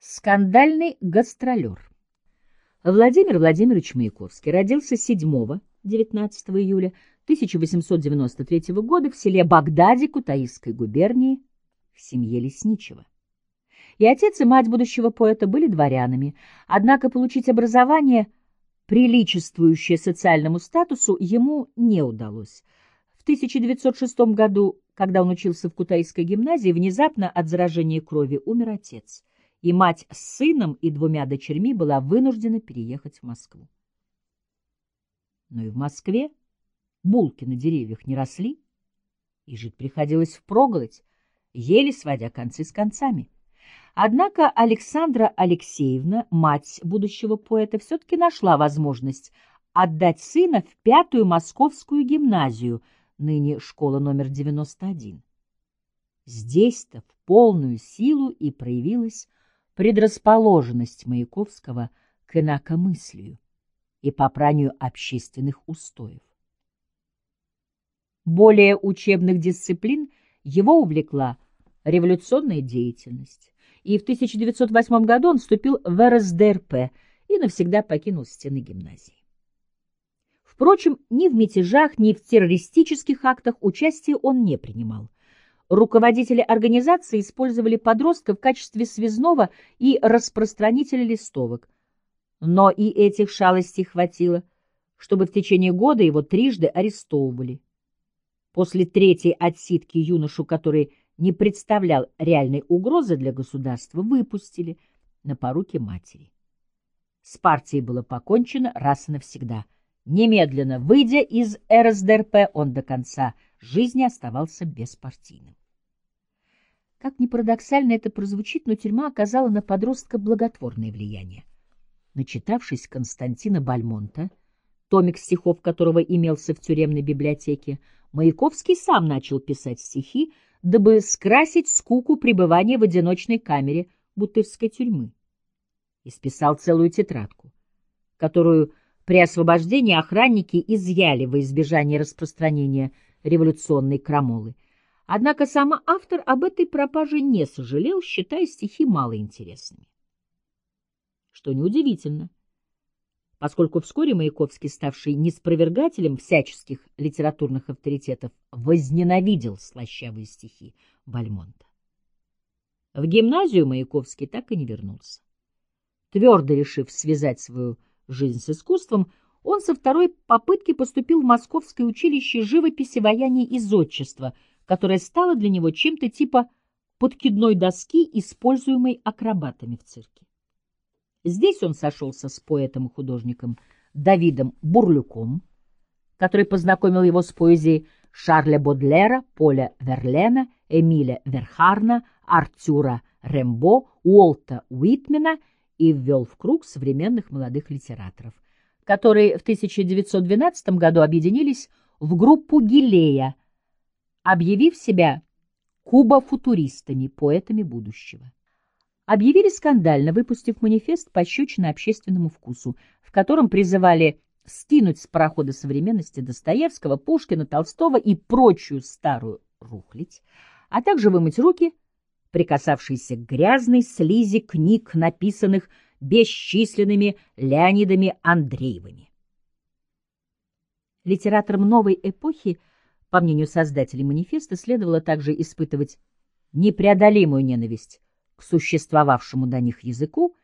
Скандальный гастролер. Владимир Владимирович Маяковский родился 7-19 июля 1893 года в селе Багдаде Кутаисской губернии в семье Лесничего. И отец и мать будущего поэта были дворянами, однако получить образование, приличествующее социальному статусу, ему не удалось. В 1906 году, когда он учился в Кутаисской гимназии, внезапно от заражения крови умер отец и мать с сыном и двумя дочерьми была вынуждена переехать в Москву. Но и в Москве булки на деревьях не росли, и жить приходилось впроголодь, еле сводя концы с концами. Однако Александра Алексеевна, мать будущего поэта, все-таки нашла возможность отдать сына в пятую московскую гимназию, ныне школа номер 91. Здесь-то в полную силу и проявилась предрасположенность Маяковского к инакомыслию и попранию общественных устоев. Более учебных дисциплин его увлекла революционная деятельность, и в 1908 году он вступил в РСДРП и навсегда покинул стены гимназии. Впрочем, ни в мятежах, ни в террористических актах участия он не принимал, Руководители организации использовали подростков в качестве связного и распространителя листовок. Но и этих шалостей хватило, чтобы в течение года его трижды арестовывали. После третьей отсидки юношу, который не представлял реальной угрозы для государства, выпустили на поруки матери. С партией было покончено раз и навсегда. Немедленно выйдя из РСДРП, он до конца жизни оставался беспартийным. Как ни парадоксально это прозвучит, но тюрьма оказала на подростка благотворное влияние. Начитавшись Константина Бальмонта, томик стихов которого имелся в тюремной библиотеке, Маяковский сам начал писать стихи, дабы скрасить скуку пребывания в одиночной камере Бутырской тюрьмы. И списал целую тетрадку, которую при освобождении охранники изъяли во избежание распространения революционной крамолы — Однако сам автор об этой пропаже не сожалел, считая стихи малоинтересными. Что неудивительно, поскольку вскоре Маяковский, ставший неспровергателем всяческих литературных авторитетов, возненавидел слащавые стихи Бальмонта. В гимназию Маяковский так и не вернулся. Твердо решив связать свою жизнь с искусством, он со второй попытки поступил в Московское училище живописи, ваяния и зодчества – которая стала для него чем-то типа подкидной доски, используемой акробатами в цирке. Здесь он сошелся с поэтом и художником Давидом Бурлюком, который познакомил его с поэзией Шарля Бодлера, Поля Верлена, Эмиля Верхарна, Артюра Рембо, Уолта Уитмена и ввел в круг современных молодых литераторов, которые в 1912 году объединились в группу Гилея – объявив себя кубофутуристами, поэтами будущего. Объявили скандально, выпустив манифест пощечина общественному вкусу, в котором призывали скинуть с парохода современности Достоевского, Пушкина, Толстого и прочую старую рухлить, а также вымыть руки, прикасавшиеся к грязной слизи книг, написанных бесчисленными Леонидами Андреевыми. Литераторам новой эпохи по мнению создателей манифеста, следовало также испытывать непреодолимую ненависть к существовавшему до них языку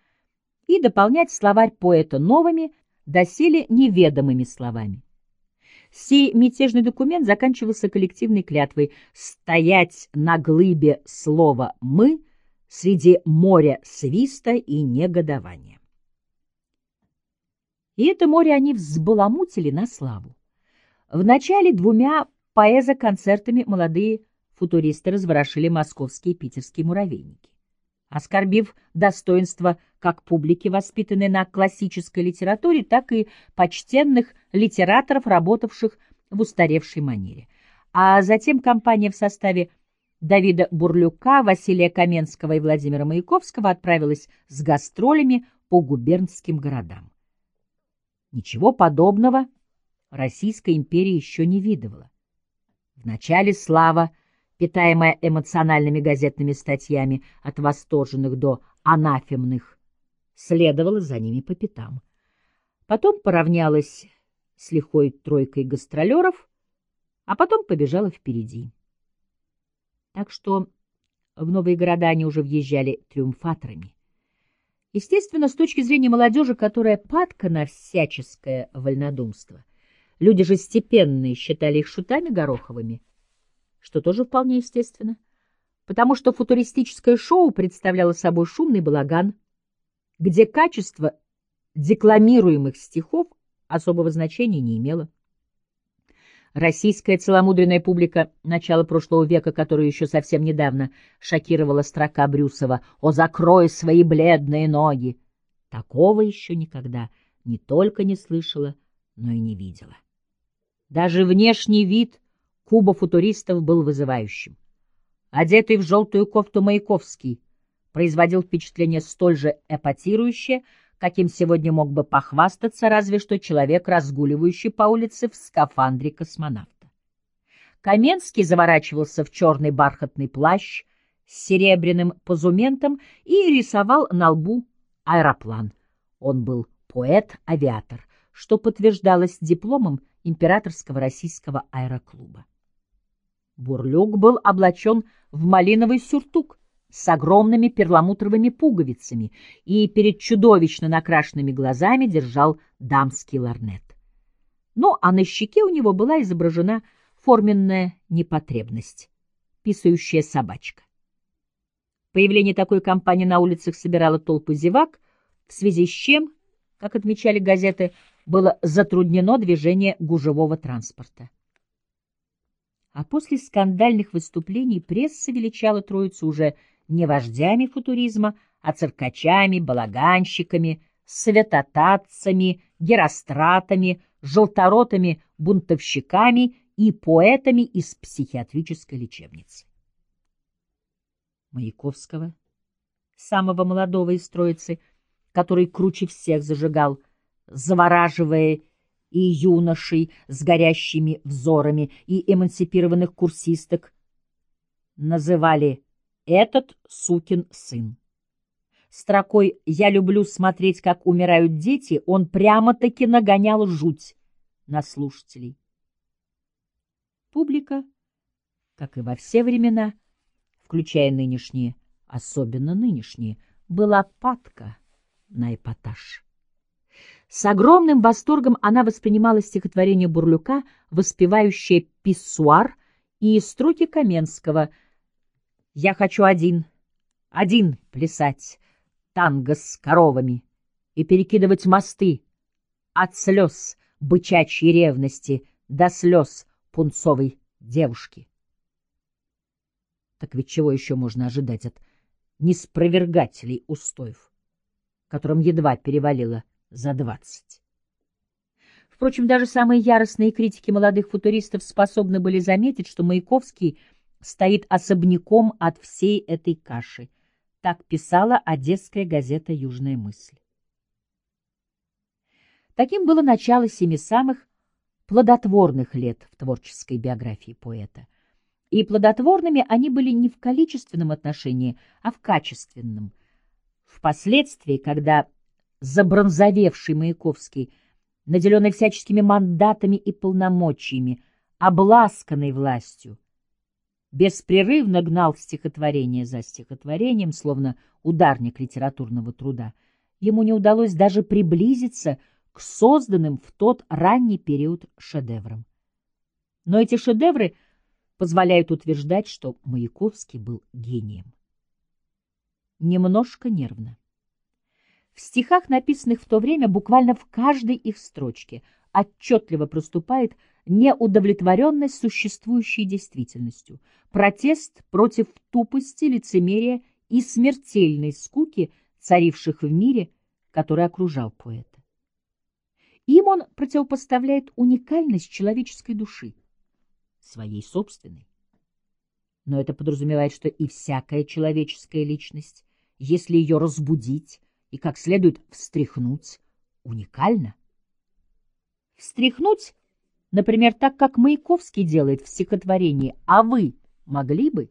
и дополнять словарь поэта новыми, доселе неведомыми словами. Сей мятежный документ заканчивался коллективной клятвой «стоять на глыбе слова «мы» среди моря свиста и негодования». И это море они взбаламутили на славу. Вначале двумя поэзо-концертами молодые футуристы разворошили московские и питерские муравейники. Оскорбив достоинство как публики, воспитанной на классической литературе, так и почтенных литераторов, работавших в устаревшей манере. А затем компания в составе Давида Бурлюка, Василия Каменского и Владимира Маяковского отправилась с гастролями по губернским городам. Ничего подобного Российская империя еще не видывала. Вначале слава, питаемая эмоциональными газетными статьями от восторженных до анафемных, следовала за ними по пятам. Потом поравнялась с лихой тройкой гастролеров, а потом побежала впереди. Так что в новые города они уже въезжали триумфаторами. Естественно, с точки зрения молодежи, которая падка на всяческое вольнодумство, люди же степенные считали их шутами гороховыми, что тоже вполне естественно, потому что футуристическое шоу представляло собой шумный балаган, где качество декламируемых стихов особого значения не имело. Российская целомудренная публика начала прошлого века, которую еще совсем недавно шокировала строка Брюсова «О, закрой свои бледные ноги!» Такого еще никогда не только не слышала, но и не видела. Даже внешний вид куба футуристов был вызывающим. Одетый в желтую кофту Маяковский производил впечатление столь же эпатирующее, каким сегодня мог бы похвастаться разве что человек, разгуливающий по улице в скафандре космонавта. Каменский заворачивался в черный бархатный плащ с серебряным позументом и рисовал на лбу аэроплан. Он был поэт-авиатор, что подтверждалось дипломом Императорского российского аэроклуба. Бурлюк был облачен в малиновый сюртук, с огромными перламутровыми пуговицами и перед чудовищно накрашенными глазами держал дамский ларнет. Ну, а на щеке у него была изображена форменная непотребность — писающая собачка. Появление такой компании на улицах собирало толпы зевак, в связи с чем, как отмечали газеты, было затруднено движение гужевого транспорта. А после скандальных выступлений пресса величала троицу уже не вождями футуризма, а циркачами, балаганщиками, светотатцами, геростратами, желторотыми бунтовщиками и поэтами из психиатрической лечебницы. Маяковского, самого молодого из троицы, который круче всех зажигал, завораживая и юношей с горящими взорами, и эмансипированных курсисток, называли этот сукин сын. Строкой «Я люблю смотреть, как умирают дети» он прямо-таки нагонял жуть на слушателей. Публика, как и во все времена, включая нынешние, особенно нынешние, была падка на эпатаж. С огромным восторгом она воспринимала стихотворение Бурлюка, воспевающее «Писсуар» и строки Каменского — я хочу один, один плясать танго с коровами и перекидывать мосты от слез бычачьей ревности до слез пунцовой девушки. Так ведь чего еще можно ожидать от неспровергателей устоев, которым едва перевалило за двадцать? Впрочем, даже самые яростные критики молодых футуристов способны были заметить, что Маяковский — стоит особняком от всей этой каши. Так писала одесская газета «Южная мысль». Таким было начало семи самых плодотворных лет в творческой биографии поэта. И плодотворными они были не в количественном отношении, а в качественном. Впоследствии, когда забронзовевший Маяковский, наделенный всяческими мандатами и полномочиями, обласканный властью, беспрерывно гнал стихотворение за стихотворением, словно ударник литературного труда, ему не удалось даже приблизиться к созданным в тот ранний период шедеврам. Но эти шедевры позволяют утверждать, что Маяковский был гением. Немножко нервно. В стихах, написанных в то время, буквально в каждой их строчке отчетливо проступает неудовлетворенность существующей действительностью, протест против тупости, лицемерия и смертельной скуки, царивших в мире, который окружал поэта. Им он противопоставляет уникальность человеческой души, своей собственной. Но это подразумевает, что и всякая человеческая личность, если ее разбудить и как следует встряхнуть, уникальна. Встряхнуть Например, так как Маяковский делает в стихотворении «А вы могли бы?»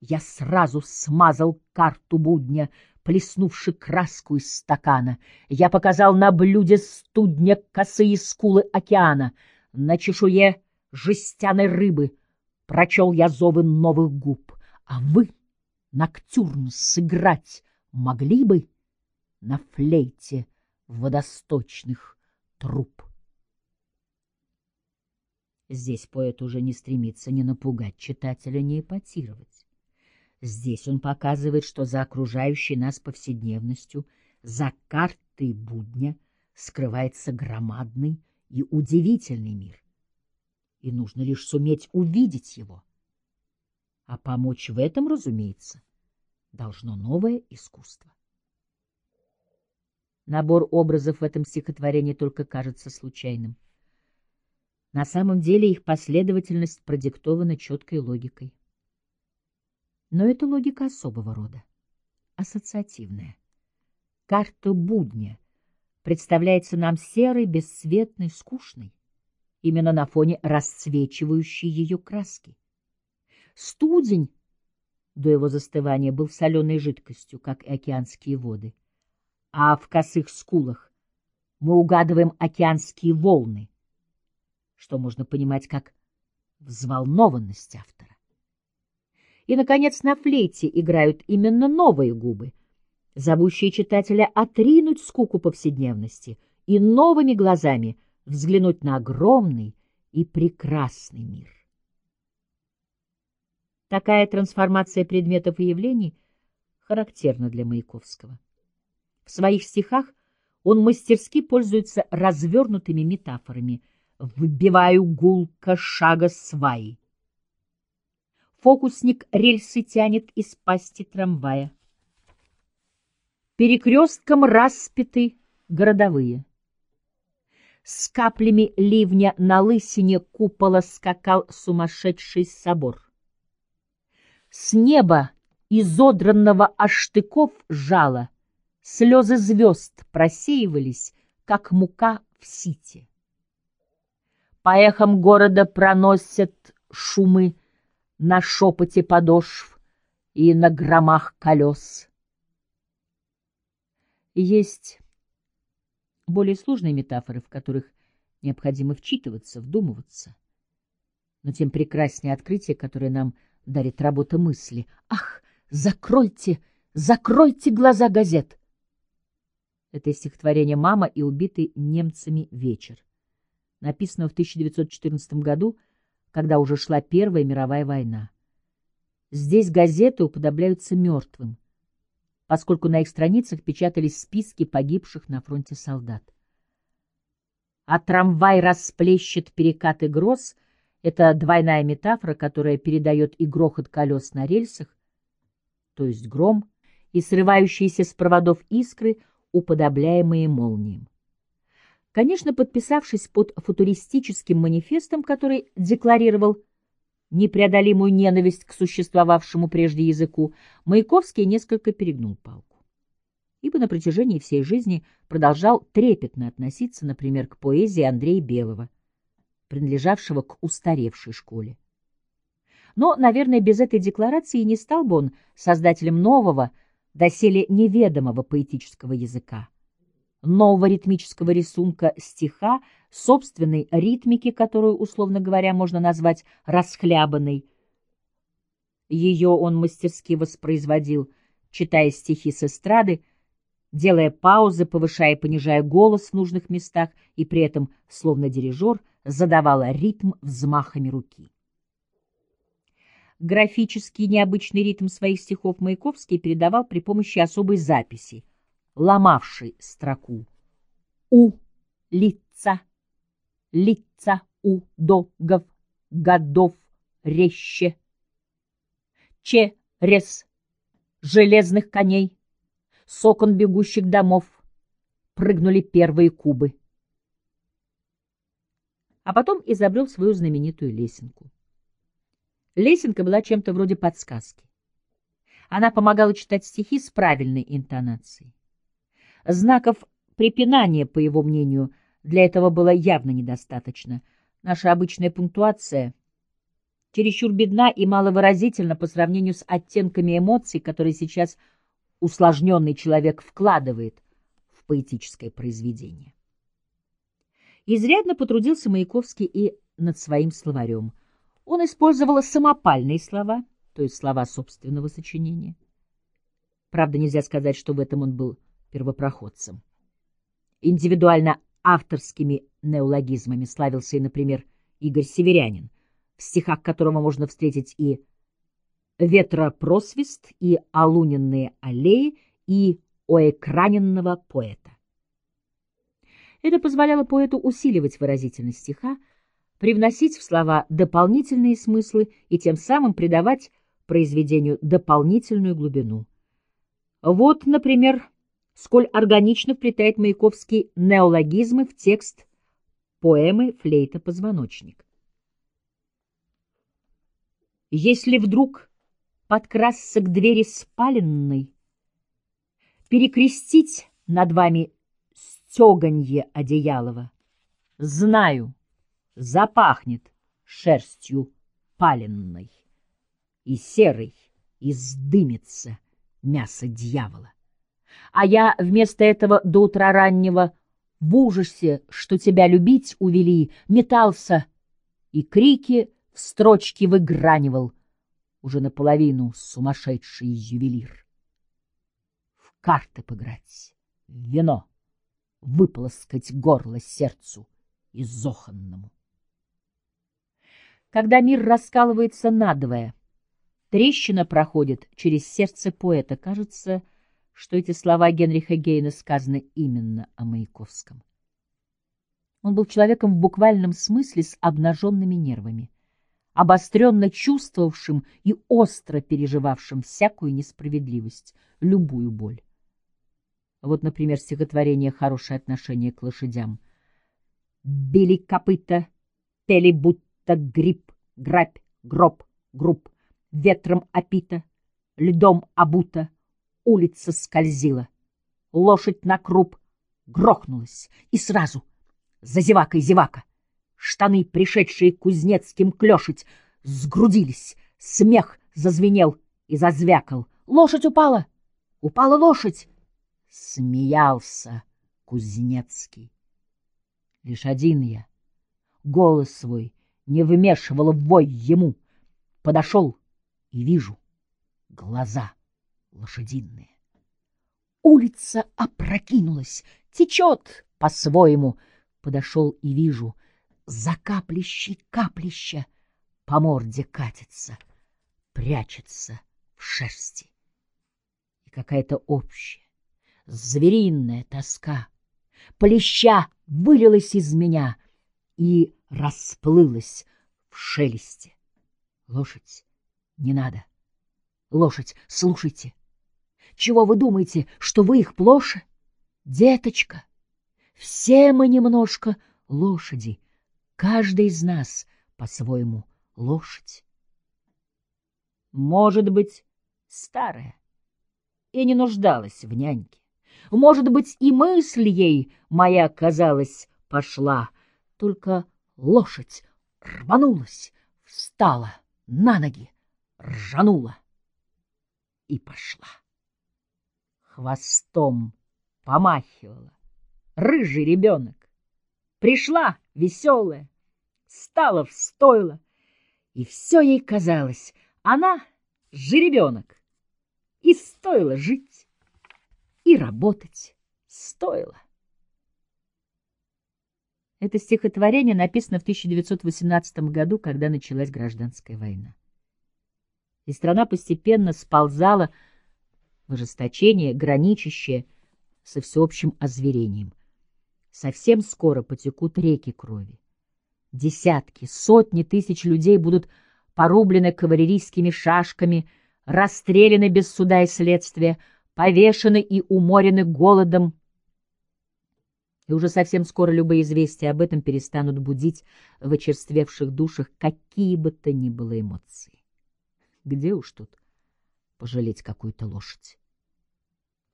Я сразу смазал карту будня, плеснувши краску из стакана. Я показал на блюде студня косые скулы океана. На чешуе жестяной рыбы прочел я зовы новых губ. А вы, ноктюрн, сыграть могли бы на флейте водосточных труб? Здесь поэт уже не стремится ни напугать читателя, ни эпатировать. Здесь он показывает, что за окружающей нас повседневностью, за картой будня скрывается громадный и удивительный мир. И нужно лишь суметь увидеть его. А помочь в этом, разумеется, должно новое искусство. Набор образов в этом стихотворении только кажется случайным. На самом деле их последовательность продиктована четкой логикой. Но это логика особого рода, ассоциативная. Карта будня представляется нам серой, бесцветной, скучной, именно на фоне расцвечивающей ее краски. Студень до его застывания был соленой жидкостью, как и океанские воды, а в косых скулах мы угадываем океанские волны, что можно понимать как взволнованность автора. И, наконец, на флейте играют именно новые губы, зовущие читателя отринуть скуку повседневности и новыми глазами взглянуть на огромный и прекрасный мир. Такая трансформация предметов и явлений характерна для Маяковского. В своих стихах он мастерски пользуется развернутыми метафорами – Вбиваю гулко шага сваи. Фокусник рельсы тянет из пасти трамвая. Перекрестком распяты городовые. С каплями ливня на лысине купола скакал сумасшедший собор. С неба, изодранного аж штыков жало, слезы звезд просеивались, как мука в сите. По эхам города проносят шумы на шепоте подошв и на громах колес. Есть более сложные метафоры, в которых необходимо вчитываться, вдумываться. Но тем прекраснее открытие, которое нам дарит работа мысли. Ах, закройте, закройте глаза газет! Это стихотворение «Мама» и убитый немцами вечер написанного в 1914 году, когда уже шла Первая мировая война. Здесь газеты уподобляются мертвым, поскольку на их страницах печатались списки погибших на фронте солдат. А трамвай расплещет перекаты гроз — это двойная метафора, которая передает и грохот колес на рельсах, то есть гром, и срывающиеся с проводов искры, уподобляемые молниям. Конечно, подписавшись под футуристическим манифестом, который декларировал непреодолимую ненависть к существовавшему прежде языку, Маяковский несколько перегнул палку. Ибо на протяжении всей жизни продолжал трепетно относиться, например, к поэзии Андрея Белого, принадлежавшего к устаревшей школе. Но, наверное, без этой декларации не стал бы он создателем нового, доселе неведомого поэтического языка нового ритмического рисунка стиха, собственной ритмики, которую, условно говоря, можно назвать расхлябанной. Ее он мастерски воспроизводил, читая стихи с эстрады, делая паузы, повышая и понижая голос в нужных местах и при этом, словно дирижер, задавала ритм взмахами руки. Графический необычный ритм своих стихов Маяковский передавал при помощи особой записи — ломавший строку. У лица, лица у догов, годов реще. Через железных коней, с окон бегущих домов, прыгнули первые кубы. А потом изобрел свою знаменитую лесенку. Лесенка была чем-то вроде подсказки. Она помогала читать стихи с правильной интонацией. Знаков препинания, по его мнению, для этого было явно недостаточно. Наша обычная пунктуация чересчур бедна и маловыразительна по сравнению с оттенками эмоций, которые сейчас усложненный человек вкладывает в поэтическое произведение. Изрядно потрудился Маяковский и над своим словарем. Он использовал самопальные слова, то есть слова собственного сочинения. Правда, нельзя сказать, что в этом он был первопроходцем. Индивидуально авторскими неологизмами славился и, например, Игорь Северянин, в стихах которого можно встретить и ветропросвист, и олуненные аллеи, и оэкраненного поэта. Это позволяло поэту усиливать выразительность стиха, привносить в слова дополнительные смыслы и тем самым придавать произведению дополнительную глубину. Вот, например, сколь органично вплетает Маяковский неологизмы в текст поэмы «Флейта-позвоночник». Если вдруг подкрасться к двери спаленной, перекрестить над вами стеганье одеялова, знаю, запахнет шерстью паленной, и серой издымется мясо дьявола. А я вместо этого до утра раннего в ужасе, что тебя любить увели, метался и крики в строчке выгранивал, уже наполовину сумасшедший ювелир. В карты пограть, в вино, выполоскать горло сердцу изоханному. Когда мир раскалывается надвое, трещина проходит через сердце поэта. Кажется, что эти слова Генриха Гейна сказаны именно о Маяковском. Он был человеком в буквальном смысле с обнаженными нервами, обостренно чувствовавшим и остро переживавшим всякую несправедливость, любую боль. Вот, например, стихотворение «Хорошее отношение к лошадям». «Били копыта, пели будто гриб, грабь, гроб, груб, ветром опита, льдом обута, улица скользила. Лошадь на круп грохнулась, и сразу за зевакой зевака. Штаны, пришедшие кузнецким клешить, сгрудились, смех зазвенел и зазвякал. Лошадь упала! Упала лошадь! Смеялся Кузнецкий. Лишь один я, голос свой не вмешивала в вой ему. Подошел и вижу глаза лошадиные. Улица опрокинулась, течет по-своему. Подошел и вижу, за каплищей каплища по морде катится, прячется в шерсти. И какая-то общая, звериная тоска, плеща вылилась из меня и расплылась в шелесте. Лошадь, не надо. Лошадь, слушайте. Чего вы думаете, что вы их плоше? Деточка, все мы немножко лошади, каждый из нас по-своему лошадь. Может быть, старая и не нуждалась в няньке. Может быть, и мысль ей моя, казалось, пошла, только лошадь рванулась, встала на ноги, ржанула и пошла. Хвостом помахивала рыжий ребенок. Пришла веселая, стала в стойло, и все ей казалось, она жеребенок, и стоило жить, и работать стоило. Это стихотворение написано в 1918 году, когда началась гражданская война. И страна постепенно сползала в ожесточение, граничащее со всеобщим озверением. Совсем скоро потекут реки крови. Десятки, сотни тысяч людей будут порублены кавалерийскими шашками, расстреляны без суда и следствия, повешены и уморены голодом и уже совсем скоро любые известия об этом перестанут будить в очерствевших душах какие бы то ни было эмоции. Где уж тут пожалеть какую-то лошадь?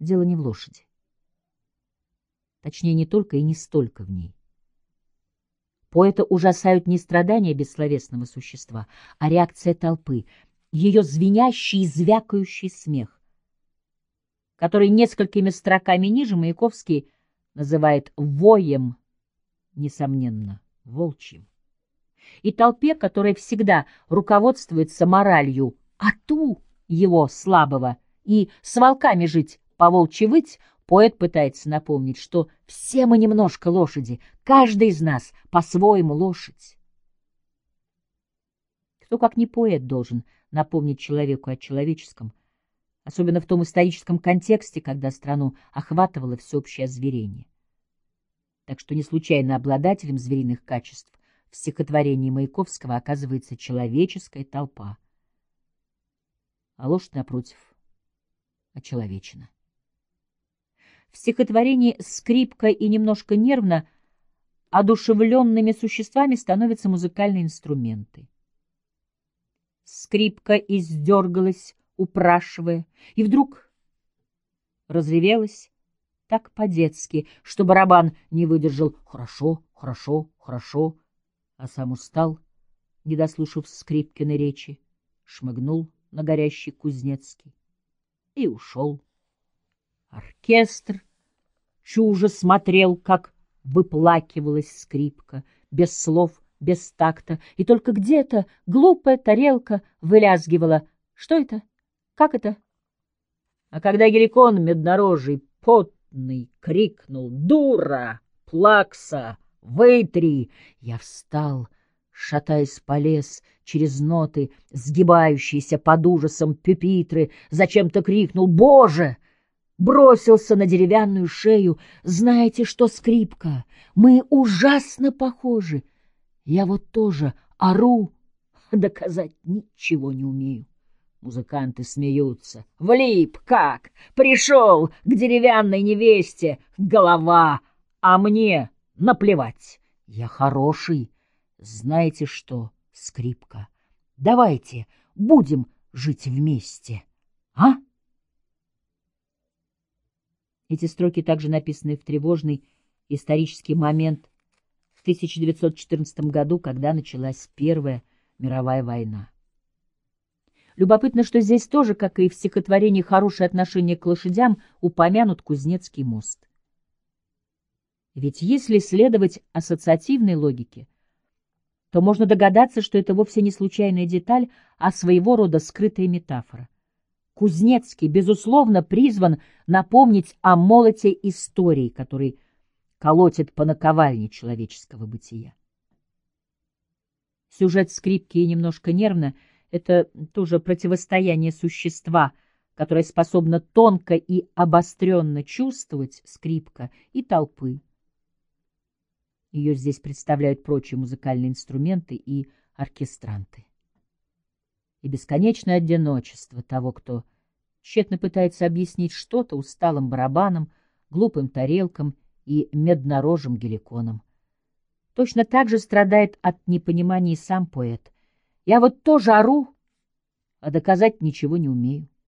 Дело не в лошади. Точнее, не только и не столько в ней. Поэта ужасают не страдания бессловесного существа, а реакция толпы, ее звенящий и звякающий смех, который несколькими строками ниже Маяковский называет воем, несомненно, волчьим. И толпе, которая всегда руководствуется моралью «ату» его слабого и с волками жить, по волчьи выть, Поэт пытается напомнить, что все мы немножко лошади, каждый из нас по-своему лошадь. Кто, как не поэт, должен напомнить человеку о человеческом, особенно в том историческом контексте, когда страну охватывало всеобщее озверение. Так что не случайно обладателем звериных качеств в стихотворении Маяковского оказывается человеческая толпа, а лошадь, напротив, очеловечена. В стихотворении «Скрипка» и «Немножко нервно» одушевленными существами становятся музыкальные инструменты. Скрипка издергалась, упрашивая, и вдруг разревелась так по-детски, что барабан не выдержал «хорошо, хорошо, хорошо», а сам устал, не дослушав Скрипкиной речи, шмыгнул на горящий Кузнецкий и ушел. Оркестр чуже смотрел, как выплакивалась скрипка, без слов, без такта, и только где-то глупая тарелка вылязгивала. Что это? Как это? А когда геликон меднорожий, потный, крикнул «Дура! Плакса! Вытри!» Я встал, шатаясь полез через ноты, сгибающиеся под ужасом пюпитры, зачем-то крикнул «Боже!» бросился на деревянную шею. Знаете что, скрипка, мы ужасно похожи. Я вот тоже ору, доказать ничего не умею. Музыканты смеются. Влип, как? Пришел к деревянной невесте, голова, а мне наплевать. Я хороший. Знаете что, скрипка, давайте будем жить вместе, а? Эти строки также написаны в тревожный исторический момент в 1914 году, когда началась Первая мировая война. Любопытно, что здесь тоже, как и в стихотворении «Хорошее отношение к лошадям», упомянут Кузнецкий мост. Ведь если следовать ассоциативной логике, то можно догадаться, что это вовсе не случайная деталь, а своего рода скрытая метафора. Кузнецкий, безусловно, призван напомнить о молоте истории, который колотит по наковальне человеческого бытия. Сюжет скрипки и немножко нервно — это тоже противостояние существа, которое способно тонко и обостренно чувствовать скрипка и толпы. Ее здесь представляют прочие музыкальные инструменты и оркестранты и бесконечное одиночество того, кто тщетно пытается объяснить что-то усталым барабаном, глупым тарелкам и меднорожим геликоном. Точно так же страдает от непонимания сам поэт. Я вот тоже ору, а доказать ничего не умею.